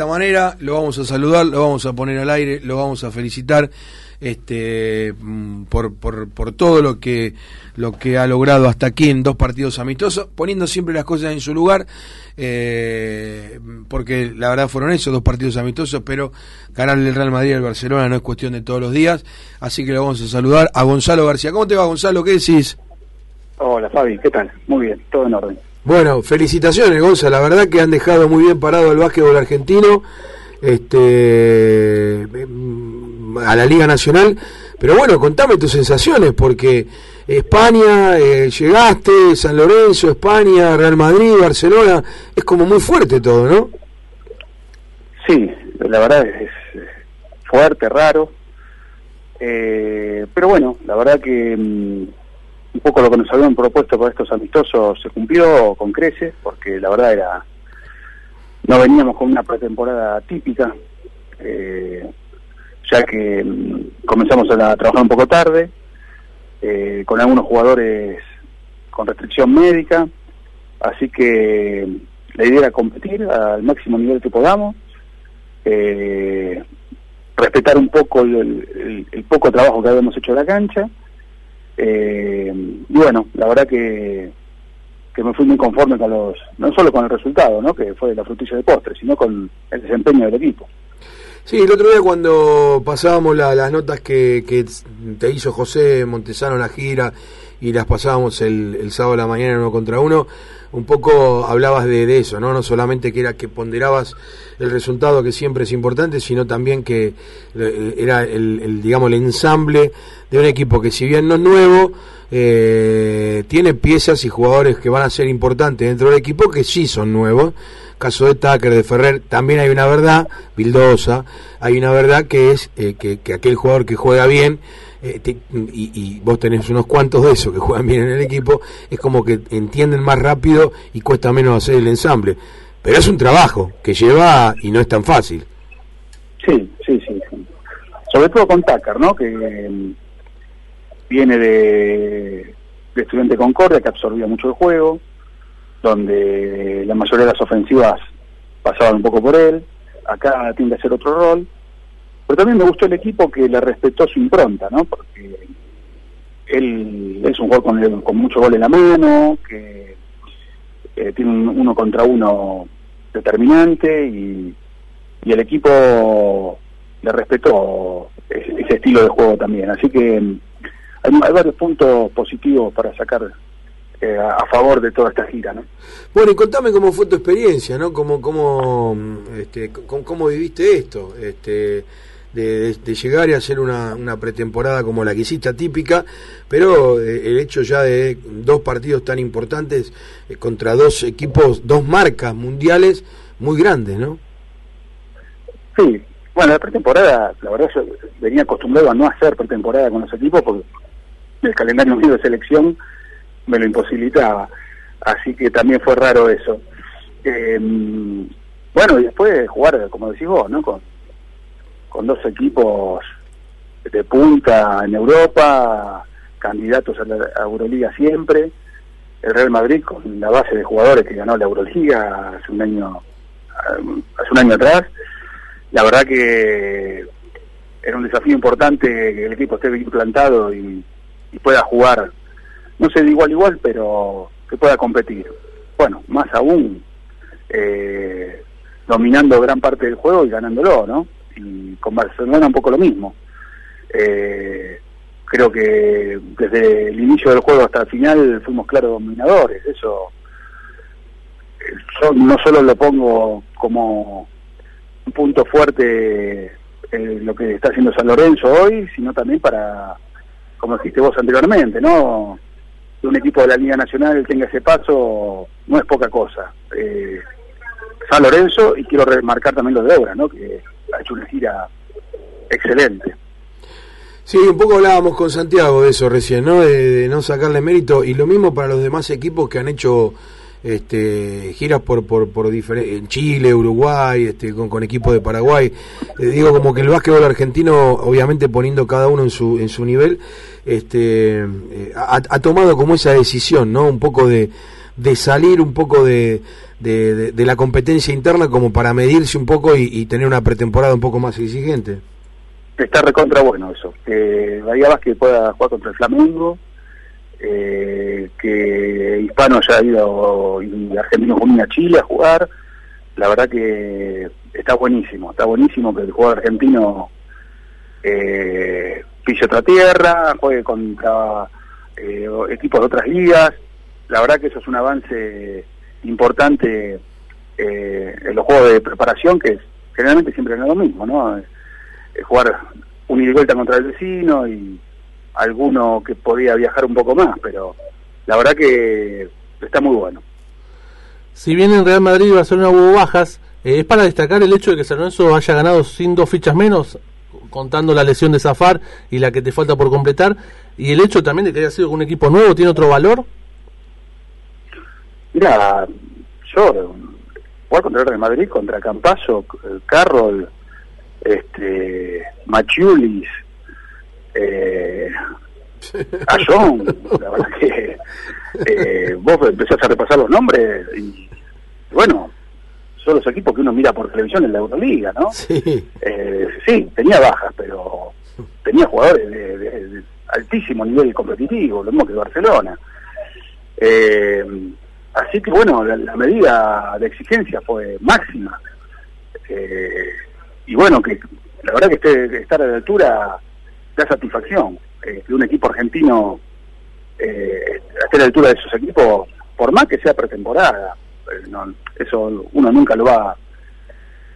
esta manera, lo vamos a saludar, lo vamos a poner al aire, lo vamos a felicitar este mm, por, por, por todo lo que lo que ha logrado hasta aquí en dos partidos amistosos, poniendo siempre las cosas en su lugar, eh, porque la verdad fueron esos dos partidos amistosos, pero ganarle el Real Madrid al Barcelona no es cuestión de todos los días, así que le vamos a saludar a Gonzalo García. ¿Cómo te va Gonzalo? ¿Qué decís? Hola Fabi, ¿qué tal? Muy bien, todo en orden. Bueno, felicitaciones Gonzalo, la verdad que han dejado muy bien parado el básquetbol argentino. Este a la Liga Nacional. Pero bueno, contame tus sensaciones, porque España, eh, llegaste, San Lorenzo, España, Real Madrid, Barcelona, es como muy fuerte todo, ¿no? Sí, la verdad es, fuerte, raro. Eh, pero bueno, la verdad que mm, un poco lo que nos habían propuesto para estos amistosos se cumplió con creces, porque la verdad era. No veníamos con una pretemporada típica. Eh, ya que mm, comenzamos a, trabajar un poco tarde, eh, con algunos jugadores con restricción médica, así que la idea era competir al máximo nivel que podamos, eh, respetar un poco el, poco trabajo que habíamos hecho en la cancha, eh, y bueno, la verdad que, que me fui muy conforme con los, no solo con el resultado, ¿no? que fue la frutilla de postre, sino con el desempeño del equipo. Sí, el otro día cuando pasábamos las notas que, que, te hizo José Montesano la gira y las pasábamos el, el, sábado a la mañana uno contra uno, un poco hablabas de, eso, ¿no? No solamente que era que ponderabas el resultado que siempre es importante, sino también que eh, era el, digamos el ensamble de un equipo que si bien no es nuevo, eh, tiene piezas y jugadores que van a ser importantes dentro del equipo que sí son nuevos caso de Tucker, de Ferrer, también hay una verdad, Vildosa, hay una verdad que es eh, que, aquel jugador que juega bien, eh, y, vos tenés unos cuantos de esos que juegan bien en el equipo, es como que entienden más rápido y cuesta menos hacer el ensamble. Pero es un trabajo que lleva y no es tan fácil. Sí, sí, sí. Sobre todo con Tucker, ¿no? Que mm, viene de, de Estudiante Concordia, que absorbía mucho el juego donde la mayoría de las ofensivas pasaban un poco por él, acá tiene que hacer otro rol, pero también me gustó el equipo que le respetó su impronta, ¿no? Porque él es un jugador con, con mucho gol en la mano, que eh, tiene un uno contra uno determinante y, y el equipo le respetó ese, estilo de juego también. Así que hay varios puntos positivos para sacar eh, a, favor de toda esta gira, ¿no? Bueno, y contame cómo fue tu experiencia, ¿no? ¿Cómo, cómo, este, cómo, viviste esto? Este, de, llegar y hacer una, una, pretemporada como la que hiciste típica, pero eh, el hecho ya de dos partidos tan importantes eh, contra dos equipos, dos marcas mundiales muy grandes, ¿no? Sí, bueno, la pretemporada, la verdad yo venía acostumbrado a no hacer pretemporada con los equipos porque el calendario mío de selección me lo imposibilitaba. Así que también fue raro eso. Em, bueno, y después jugar, como decís vos, ¿no? Con, dos equipos de punta en Europa, candidatos a la Euroliga siempre. El Real Madrid con la base de jugadores que ganó la Euroliga hace un año hace un año atrás. La verdad que era un desafío importante que el equipo esté bien plantado y pueda jugar no sé de igual igual, pero que pueda competir. Bueno, más aún eh, dominando gran parte del juego y ganándolo, ¿no? Y con Barcelona un poco lo mismo. Eh, creo que desde el inicio del juego hasta el final fuimos claros dominadores. Eso yo no solo lo pongo como un punto fuerte en lo que está haciendo San Lorenzo hoy, sino también para, como dijiste vos anteriormente, ¿no? Que un equipo de la Liga Nacional tenga ese paso no es poca cosa. Eh, San Lorenzo, y quiero remarcar también lo de Obra, ¿no? que ha hecho una gira excelente. Sí, un poco hablábamos con Santiago de eso recién, ¿no? De, no sacarle mérito, y lo mismo para los demás equipos que han hecho este, giras por, por, por en Chile, Uruguay, este, con, con equipos de Paraguay. Eh, digo, como que el básquetbol argentino, obviamente poniendo cada uno en su, en su nivel, este, eh, ha, tomado como esa decisión, ¿no? Un poco de, de salir un poco de, de, la competencia interna como para medirse un poco y, tener una pretemporada un poco más exigente. Está recontra bueno eso, que Bahía Vázquez pueda jugar contra el Flamengo, eh, que Hispano haya ido y Argentino con a Chile a jugar, la verdad que está buenísimo, está buenísimo que el jugador argentino eh, pise otra tierra, juegue contra eh, equipos de otras ligas, la verdad que eso es un avance importante eh, en los juegos de preparación, que es, generalmente siempre es lo mismo, ¿no? jugar un y vuelta contra el vecino y alguno que podía viajar un poco más, pero la verdad que está muy bueno. Si bien en Real Madrid y Barcelona hubo bajas, eh, es para destacar el hecho de que San Lorenzo haya ganado sin dos fichas menos, contando la lesión de Zafar y la que te falta por completar, y el hecho también de que haya sido un equipo nuevo, ¿tiene otro valor? Mira, yo jugar contra el Real Madrid, contra Campaso, Carroll, este, Machulis, eh, a John, la verdad que eh, vos empezás a repasar los nombres y bueno, son los equipos que uno mira por televisión en la Euroliga, ¿no? Sí, eh, sí tenía bajas, pero tenía jugadores de, altísimo nivel competitivo, lo mismo que Barcelona. Eh, así que bueno, la, medida de exigencia fue máxima. Eh, y bueno, que la verdad que esté, estar a la altura da satisfacción. Eh, que un equipo argentino eh, esté a la altura de esos equipos, por más que sea pretemporada. No, eso uno nunca lo va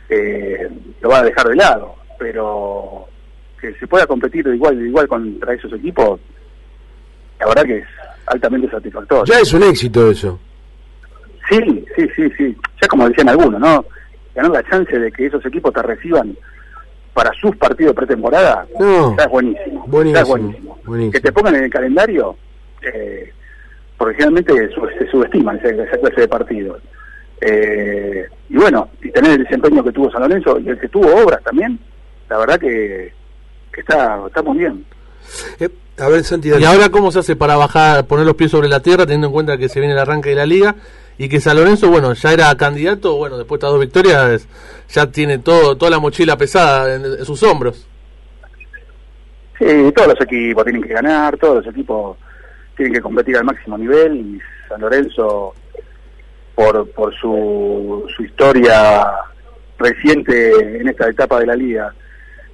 eh, lo va a dejar de lado pero que se pueda competir de igual de igual contra esos equipos la verdad que es altamente satisfactorio ya es un éxito eso sí sí sí sí ya como decían algunos no ganar la chance de que esos equipos te reciban para sus partidos pretemporada ya es buenísimo, buenísimo, buenísimo. que te pongan en el calendario eh, porque generalmente se subestiman esa, esa clase de partidos. Eh, y bueno, y tener el desempeño que tuvo San Lorenzo y el que tuvo Obras también, la verdad que, está, está muy bien. Eh, a ver, Santi, ¿Y ahora cómo se hace para bajar, poner los pies sobre la tierra, teniendo en cuenta que se viene el arranque de la liga y que San Lorenzo, bueno, ya era candidato, bueno, después de estas dos victorias, ya tiene todo toda la mochila pesada en sus hombros? Sí, todos los equipos tienen que ganar, todos los equipos tienen que competir al máximo nivel y San Lorenzo, por, por su, su historia reciente en esta etapa de la liga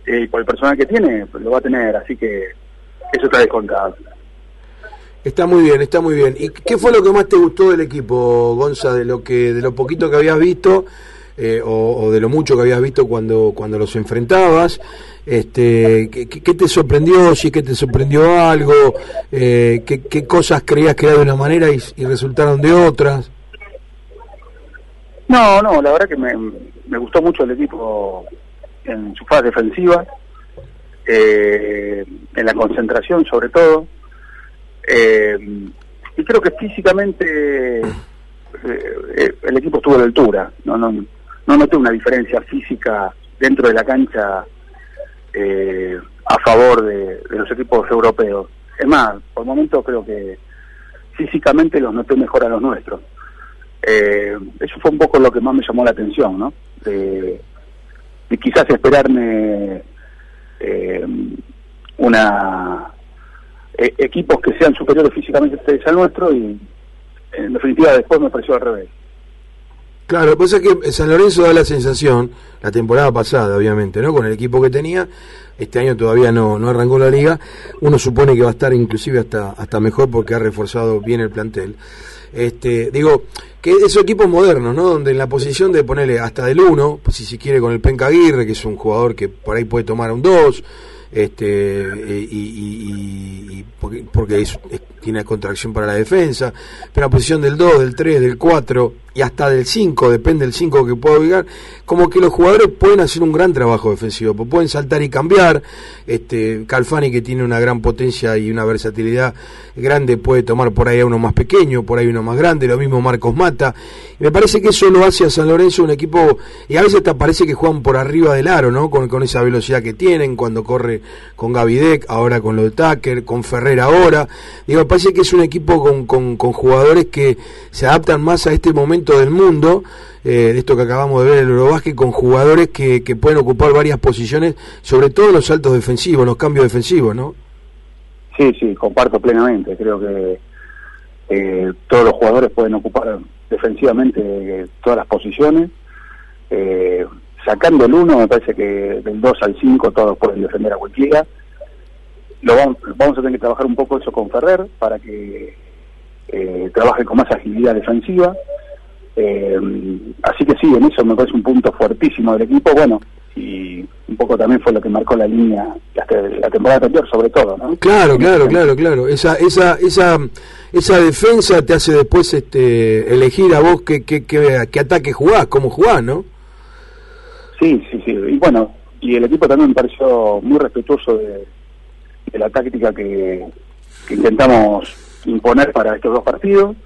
eh, y por el personal que tiene, pues lo va a tener, así que eso está descontado. Está muy bien, está muy bien. ¿Y qué fue lo que más te gustó del equipo, Gonza, de lo que de lo poquito que habías visto eh, o, de lo mucho que habías visto cuando cuando los enfrentabas? Este, ¿qué, te sorprendió? Si es que te sorprendió algo, eh, ¿qué, cosas creías que era de una manera y, resultaron de otras? No, no, la verdad que me, me gustó mucho el equipo en su fase defensiva, eh, en la concentración sobre todo, eh, y creo que físicamente el equipo estuvo a la altura, no, no, no noté una diferencia física dentro de la cancha eh, a favor de, los equipos europeos. Es más, por el momento creo que físicamente los noté mejor a los nuestros. Eh, eso fue un poco lo que más me llamó la atención, ¿no? De, quizás esperarme eh, una e, equipos que sean superiores físicamente al nuestro y en definitiva después me pareció al revés. Claro, lo que que San Lorenzo da la sensación, la temporada pasada obviamente, ¿no? Con el equipo que tenía, este año todavía no, no arrancó la liga, uno supone que va a estar inclusive hasta, hasta mejor porque ha reforzado bien el plantel. Este, digo, que esos equipos modernos, ¿no? Donde en la posición de ponerle hasta del 1, pues si se quiere con el Penca Aguirre, que es un jugador que por ahí puede tomar un 2, este, y, porque, tiene contracción para la defensa, pero la posición del 2, del 3, del 4, y hasta del 5, depende del 5 que pueda ubicar, como que los jugadores pueden hacer un gran trabajo defensivo, pues pueden saltar y cambiar, este Calfani que tiene una gran potencia y una versatilidad grande puede tomar por ahí a uno más pequeño, por ahí uno más grande, lo mismo Marcos Mata, me parece que eso lo hace a San Lorenzo un equipo, y a veces te parece que juegan por arriba del aro, ¿no? Con, con esa velocidad que tienen, cuando corre con Gavidec, ahora con lo de Tucker, con Ferrer ahora, digo, parece que es un equipo con, con, con jugadores que se adaptan más a este momento del mundo, eh, esto que acabamos de ver el Eurobasket, con jugadores que, pueden ocupar varias posiciones, sobre todo en los saltos defensivos, los cambios defensivos, ¿no? Sí, sí, comparto plenamente. Creo que eh, todos los jugadores pueden ocupar defensivamente eh, todas las posiciones. sacando el 1, me parece que del 2 al 5 todos pueden defender a cualquiera. Lo vamos, vamos a tener que trabajar un poco eso con Ferrer para que trabaje con más agilidad defensiva. Eh, así que sí, en eso me parece un punto fuertísimo del equipo, bueno, y un poco también fue lo que marcó la línea hasta la temporada anterior, sobre todo, ¿no? Claro, claro, claro, claro. Esa, esa, esa, esa defensa te hace después este, elegir a vos qué, qué, qué, ataque jugás, cómo jugás, ¿no? Sí, sí, sí. Y bueno, y el equipo también me pareció muy respetuoso de, la táctica que, que intentamos imponer para estos dos partidos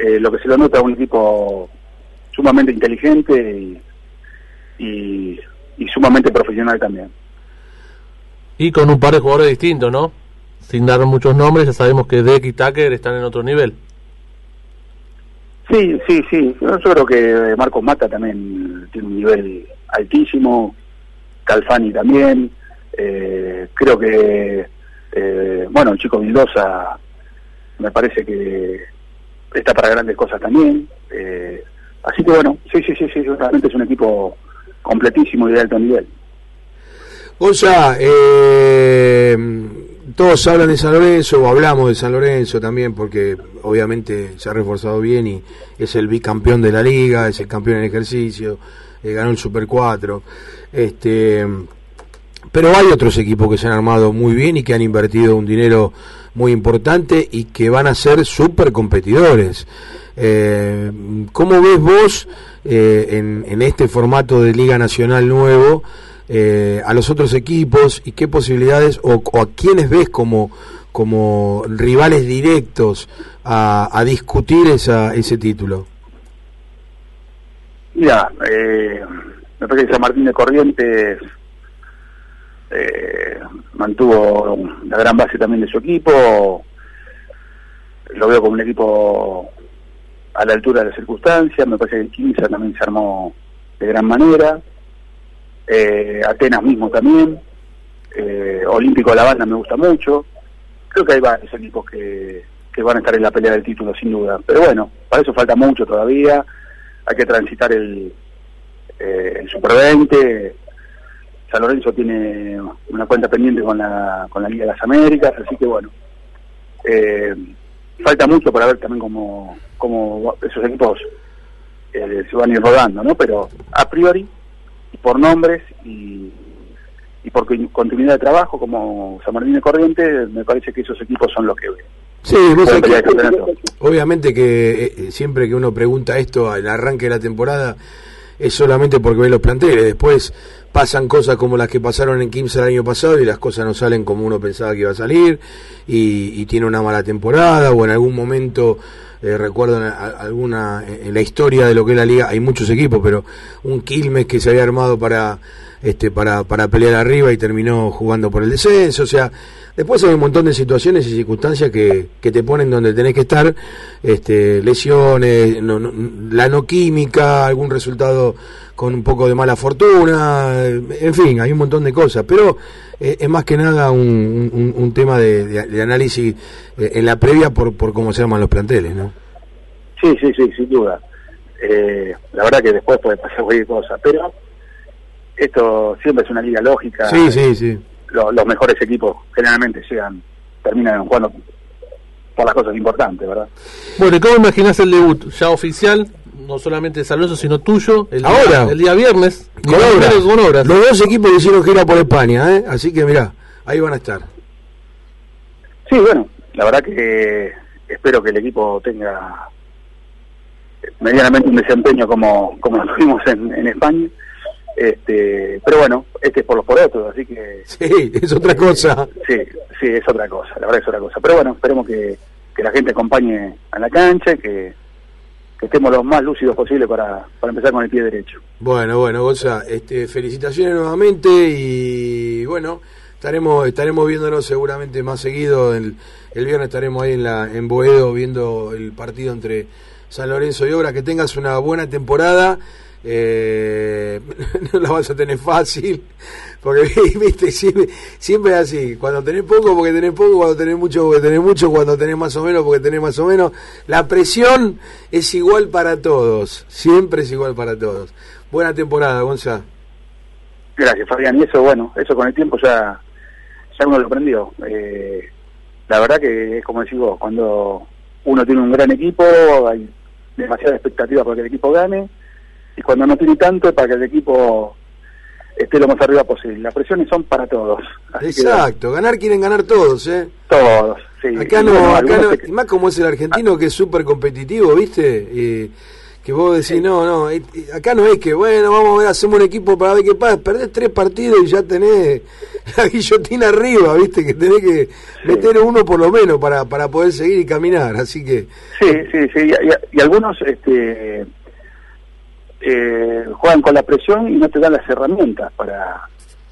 eh, lo que se lo nota es un equipo sumamente inteligente y, sumamente profesional también. Y con un par de jugadores distintos, ¿no? Sin dar muchos nombres, ya sabemos que Deck y Tucker están en otro nivel. Sí, sí, sí. Yo creo que Marcos Mata también tiene un nivel altísimo, Calfani también. Eh, creo que, eh, bueno, el chico Mendoza me parece que está para grandes cosas también. Eh, así que bueno, sí, sí, sí, sí, realmente es un equipo completísimo y de alto nivel. Gonza, eh, todos hablan de San Lorenzo, o hablamos de San Lorenzo también, porque obviamente se ha reforzado bien y es el bicampeón de la liga, es el campeón en ejercicio, eh, ganó el Super 4. Este, pero hay otros equipos que se han armado muy bien y que han invertido un dinero muy importante y que van a ser súper competidores. Eh, ¿Cómo ves vos eh, en, este formato de Liga Nacional nuevo eh, a los otros equipos y qué posibilidades o, a quiénes ves como, rivales directos a, discutir esa, ese título? Mira, me parece que San Martín de Corrientes eh, mantuvo la gran base también de su equipo, lo veo como un equipo a la altura de las circunstancias, me parece que el 15 también se armó de gran manera, eh, Atenas mismo también, eh, Olímpico de la Banda me gusta mucho, creo que hay varios equipos que, que van a estar en la pelea del título sin duda, pero bueno, para eso falta mucho todavía, hay que transitar el, el Super 20, San Lorenzo tiene una cuenta pendiente con la, con la Liga de las Américas, así que bueno, eh, falta mucho para ver también cómo, cómo esos equipos eh, se van a ir rodando, ¿no? Pero a priori, por nombres y, y por continuidad de trabajo, como San Martín de Corriente, me parece que esos equipos son los que... Sí, obviamente que eh, siempre que uno pregunta esto al arranque de la temporada es solamente porque ve los planteles, después pasan cosas como las que pasaron en Kimsa el año pasado y las cosas no salen como uno pensaba que iba a salir y, tiene una mala temporada o en algún momento eh, recuerdo en, alguna en la historia de lo que es la liga hay muchos equipos pero un Quilmes que se había armado para este para, para pelear arriba y terminó jugando por el descenso o sea Después hay un montón de situaciones y circunstancias que, que te ponen donde tenés que estar, este, lesiones, la no química, algún resultado con un poco de mala fortuna, en fin, hay un montón de cosas, pero eh, es más que nada un, un, tema de, análisis eh, en la previa por, por cómo se llaman los planteles, ¿no? Sí, sí, sí, sin duda. Eh, la verdad que después puede pasar cualquier cosa, pero esto siempre es una liga lógica. Sí, sí, sí los mejores equipos generalmente llegan, terminan jugando por las cosas importantes, ¿verdad? Bueno, ¿y cómo imaginas el debut? Ya oficial, no solamente de San sino tuyo, el Ahora, día, el día viernes, con obras. Los dos equipos hicieron gira por España, ¿eh? así que mirá, ahí van a estar. Sí, bueno, la verdad que espero que el equipo tenga medianamente un desempeño como, como lo tuvimos en, en España. Este, pero bueno, este es por los por otros, así que... Sí, es otra cosa. Sí, sí, es otra cosa, la verdad es otra cosa. Pero bueno, esperemos que, que la gente acompañe a la cancha, que, que estemos lo más lúcidos posible para, para empezar con el pie derecho. Bueno, bueno, Gonza, este, felicitaciones nuevamente y bueno, estaremos estaremos viéndonos seguramente más seguido. El, el viernes estaremos ahí en, la, en Boedo viendo el partido entre San Lorenzo y Obra. Que tengas una buena temporada. Eh, no la vas a tener fácil, porque viste, siempre, siempre es así, cuando tenés poco porque tenés poco, cuando tenés mucho porque tenés mucho, cuando tenés más o menos porque tenés más o menos, la presión es igual para todos, siempre es igual para todos. Buena temporada, Gonza. Gracias, Fabián, y eso, bueno, eso con el tiempo ya, ya uno lo aprendió. Eh, la verdad que es como decís vos, cuando uno tiene un gran equipo, hay demasiada expectativa para que el equipo gane, y cuando no tiene tanto para que el equipo esté lo más arriba posible. Las presiones son para todos. Exacto, ganar quieren ganar todos, ¿eh? Todos, sí. Acá no, acá no, y más como es el argentino que es súper competitivo, ¿viste? que vos decís, no, no, acá no es que, bueno, vamos a ver, hacemos un equipo para ver qué pasa, perdés tres partidos y ya tenés la guillotina arriba, ¿viste? Que tenés que meter uno por lo menos para, para poder seguir y caminar, así que... Sí, sí, sí, y algunos, este eh, juegan con la presión y no te dan las herramientas para,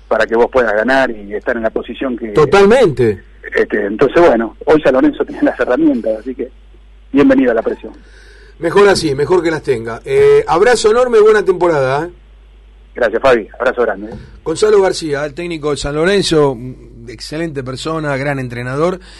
para que vos puedas ganar y estar en la posición que... Totalmente. Este, entonces, bueno, hoy San Lorenzo tiene las herramientas, así que bienvenido a la presión. Mejor así, mejor que las tenga. Eh, abrazo enorme, buena temporada. ¿eh? Gracias, Fabi. Abrazo grande. Gonzalo García, el técnico de San Lorenzo, excelente persona, gran entrenador.